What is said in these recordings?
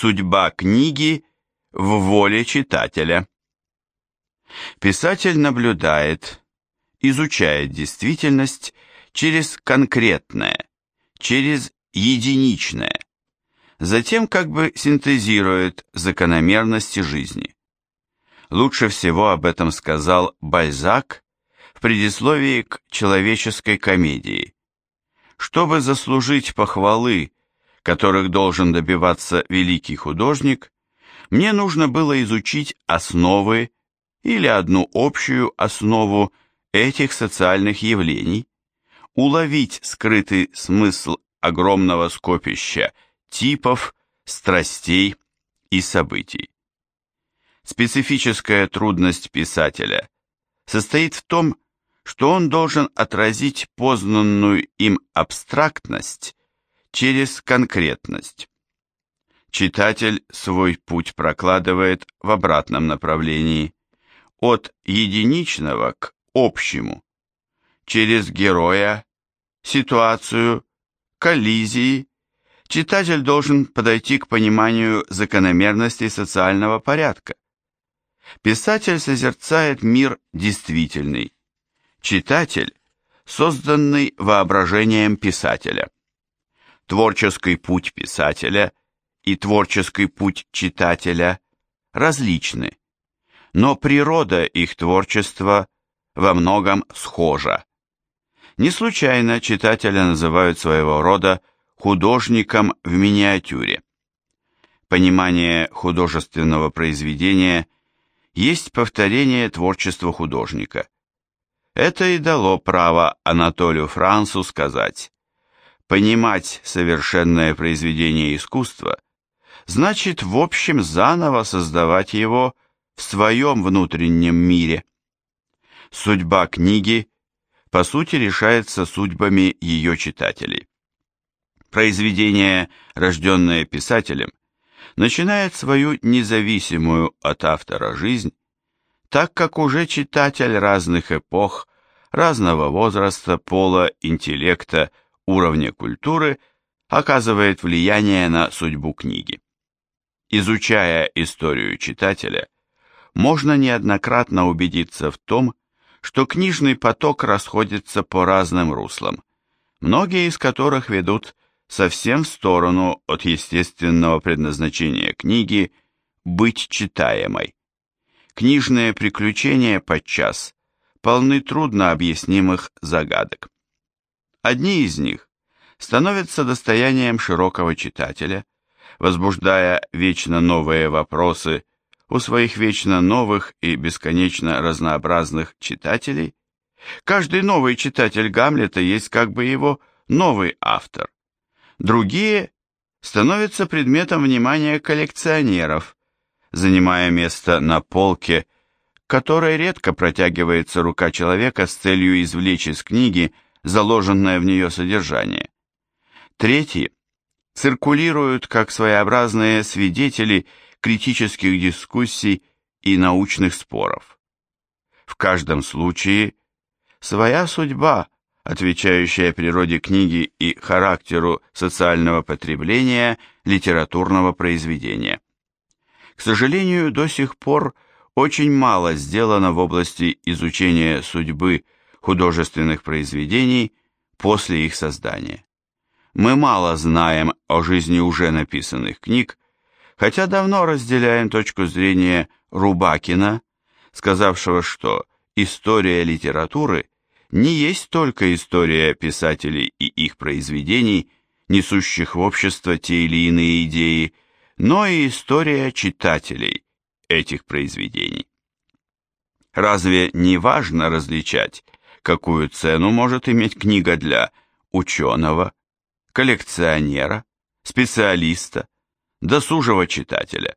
Судьба книги в воле читателя. Писатель наблюдает, изучает действительность через конкретное, через единичное, затем как бы синтезирует закономерности жизни. Лучше всего об этом сказал Бальзак в предисловии к человеческой комедии. Чтобы заслужить похвалы, которых должен добиваться великий художник, мне нужно было изучить основы или одну общую основу этих социальных явлений, уловить скрытый смысл огромного скопища типов, страстей и событий. Специфическая трудность писателя состоит в том, что он должен отразить познанную им абстрактность через конкретность. Читатель свой путь прокладывает в обратном направлении, от единичного к общему, через героя, ситуацию, коллизии. Читатель должен подойти к пониманию закономерностей социального порядка. Писатель созерцает мир действительный, читатель – созданный воображением писателя. Творческий путь писателя и творческий путь читателя различны, но природа их творчества во многом схожа. Не случайно читателя называют своего рода художником в миниатюре. Понимание художественного произведения есть повторение творчества художника. Это и дало право Анатолию Франсу сказать, понимать совершенное произведение искусства значит в общем заново создавать его в своем внутреннем мире. Судьба книги, по сути, решается судьбами ее читателей. Произведение, рожденное писателем, начинает свою независимую от автора жизнь, так как уже читатель разных эпох, разного возраста, пола, интеллекта, уровня культуры оказывает влияние на судьбу книги. Изучая историю читателя, можно неоднократно убедиться в том, что книжный поток расходится по разным руслам, многие из которых ведут совсем в сторону от естественного предназначения книги быть читаемой. Книжные приключения подчас полны трудно объяснимых загадок. Одни из них становятся достоянием широкого читателя, возбуждая вечно новые вопросы у своих вечно новых и бесконечно разнообразных читателей. Каждый новый читатель Гамлета есть как бы его новый автор. Другие становятся предметом внимания коллекционеров, занимая место на полке, которой редко протягивается рука человека с целью извлечь из книги заложенное в нее содержание. Третьи циркулируют как своеобразные свидетели критических дискуссий и научных споров. В каждом случае своя судьба, отвечающая природе книги и характеру социального потребления литературного произведения. К сожалению, до сих пор очень мало сделано в области изучения судьбы художественных произведений после их создания. Мы мало знаем о жизни уже написанных книг, хотя давно разделяем точку зрения Рубакина, сказавшего, что история литературы не есть только история писателей и их произведений, несущих в общество те или иные идеи, но и история читателей этих произведений. Разве не важно различать, какую цену может иметь книга для ученого, коллекционера, специалиста, досужего читателя.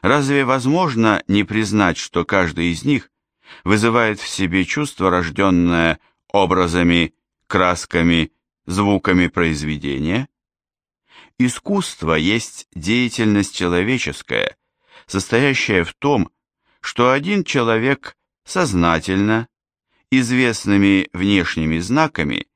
Разве возможно не признать, что каждый из них вызывает в себе чувство, рожденное образами, красками, звуками произведения? Искусство есть деятельность человеческая, состоящая в том, что один человек сознательно, известными внешними знаками,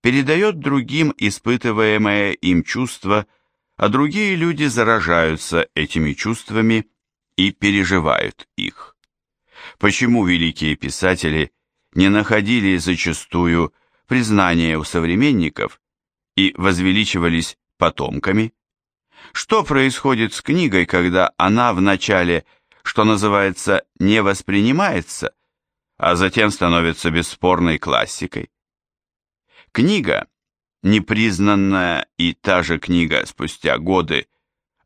передает другим испытываемое им чувство а другие люди заражаются этими чувствами и переживают их. Почему великие писатели не находили зачастую признания у современников и возвеличивались потомками? Что происходит с книгой, когда она вначале, что называется, не воспринимается, а затем становится бесспорной классикой? Книга, непризнанная и та же книга спустя годы,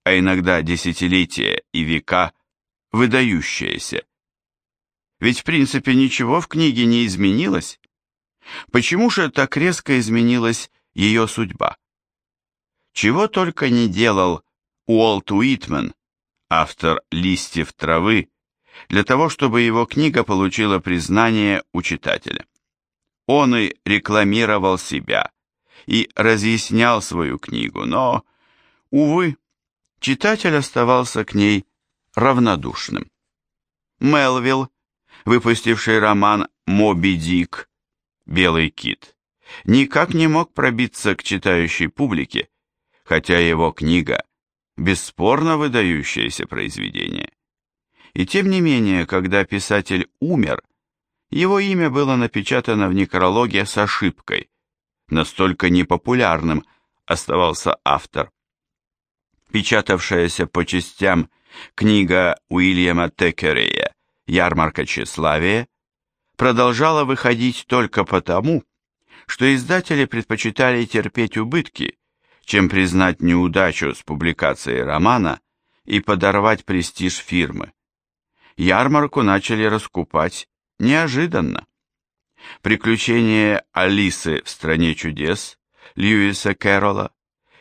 а иногда десятилетия и века, выдающаяся. Ведь в принципе ничего в книге не изменилось. Почему же так резко изменилась ее судьба? Чего только не делал Уолт Уитмен, автор «Листьев травы», для того, чтобы его книга получила признание у читателя. Он и рекламировал себя, и разъяснял свою книгу, но, увы, читатель оставался к ней равнодушным. Мелвилл, выпустивший роман «Моби Дик», «Белый кит», никак не мог пробиться к читающей публике, хотя его книга – бесспорно выдающееся произведение. И тем не менее, когда писатель умер, его имя было напечатано в некрологе с ошибкой, настолько непопулярным оставался автор. Печатавшаяся по частям книга Уильяма Текерея «Ярмарка тщеславия» продолжала выходить только потому, что издатели предпочитали терпеть убытки, чем признать неудачу с публикацией романа и подорвать престиж фирмы. Ярмарку начали раскупать неожиданно. Приключения Алисы в «Стране чудес» Льюиса Кэрролла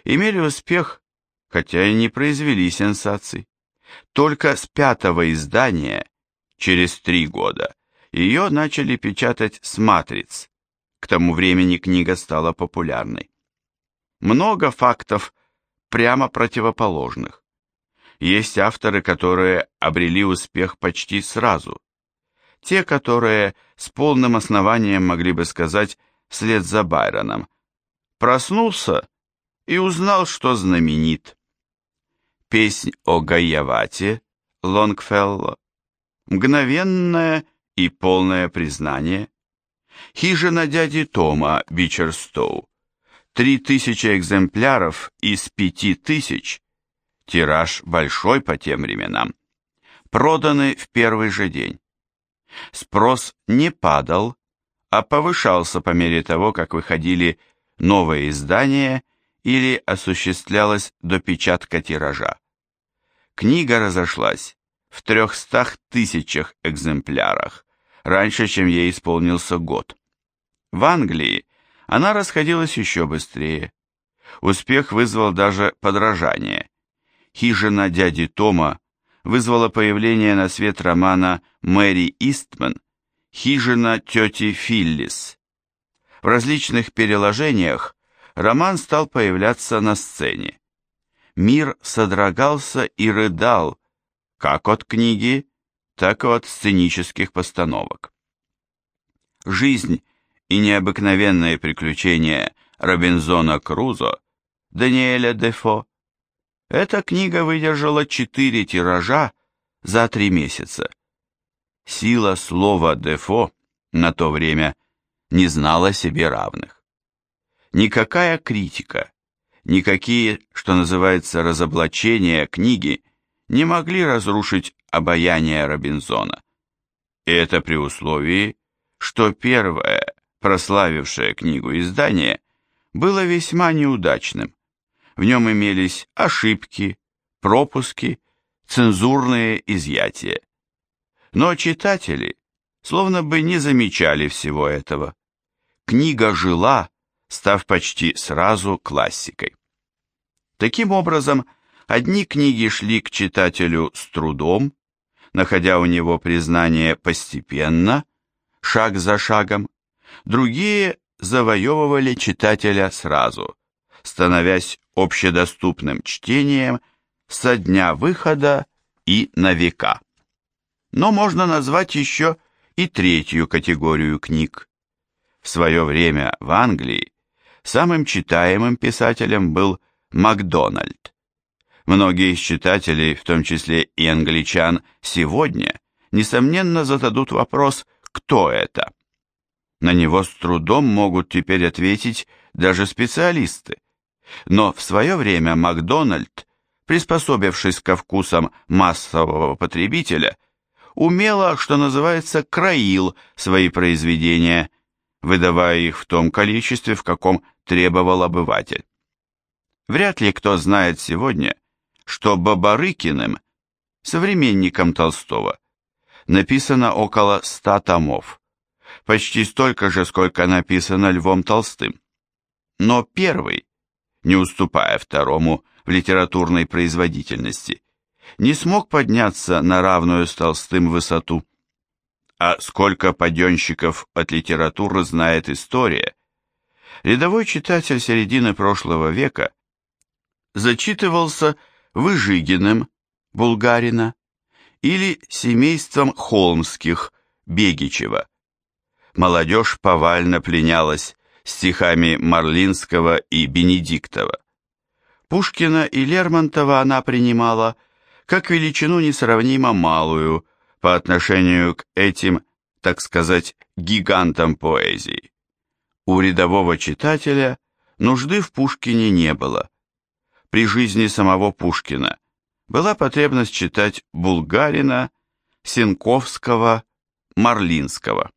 имели успех, хотя и не произвели сенсаций. Только с пятого издания, через три года, ее начали печатать с матриц. К тому времени книга стала популярной много фактов прямо противоположных. Есть авторы, которые обрели успех почти сразу. Те, которые с полным основанием могли бы сказать вслед за Байроном. Проснулся и узнал, что знаменит. Песнь о Гаявате Лонгфелло. Мгновенное и полное признание. Хижина дяди Тома Бичерстоу Три тысячи экземпляров из пяти тысяч, тираж большой по тем временам, проданы в первый же день. Спрос не падал, а повышался по мере того, как выходили новые издания или осуществлялась допечатка тиража. Книга разошлась в трехстах тысячах экземплярах, раньше, чем ей исполнился год. В Англии она расходилась еще быстрее. Успех вызвал даже подражание. Хижина дяди Тома вызвала появление на свет романа Мэри Истман «Хижина тети Филлис». В различных переложениях роман стал появляться на сцене. Мир содрогался и рыдал, как от книги, так и от сценических постановок. Жизнь и необыкновенные приключения Робинзона Крузо Даниэля Дефо. Эта книга выдержала четыре тиража за три месяца. Сила слова Дефо на то время не знала себе равных. Никакая критика, никакие, что называется, разоблачения книги не могли разрушить обаяние Робинзона. И это при условии, что первое прославившее книгу издание, было весьма неудачным. В нем имелись ошибки, пропуски, цензурные изъятия. Но читатели словно бы не замечали всего этого. Книга жила, став почти сразу классикой. Таким образом, одни книги шли к читателю с трудом, находя у него признание постепенно, шаг за шагом, Другие завоевывали читателя сразу, становясь общедоступным чтением со дня выхода и на века. Но можно назвать еще и третью категорию книг. В свое время в Англии самым читаемым писателем был Макдональд, Многие из читателей, в том числе и англичан, сегодня, несомненно, зададут вопрос «Кто это?». На него с трудом могут теперь ответить даже специалисты. Но в свое время Макдональд, приспособившись ко вкусам массового потребителя, умело, что называется, краил свои произведения, выдавая их в том количестве, в каком требовал обыватель. Вряд ли кто знает сегодня, что Бабарыкиным, современником Толстого, написано около ста томов, почти столько же, сколько написано Львом Толстым. Но первый, не уступая второму в литературной производительности, не смог подняться на равную с Толстым высоту. А сколько паденщиков от литературы знает история? Рядовой читатель середины прошлого века зачитывался Выжигиным, Булгарина, или семейством Холмских, Бегичева. Молодежь повально пленялась стихами Марлинского и Бенедиктова. Пушкина и Лермонтова она принимала как величину несравнимо малую по отношению к этим, так сказать, гигантам поэзии. У рядового читателя нужды в Пушкине не было при жизни самого Пушкина была потребность читать Булгарина, Сенковского, Марлинского.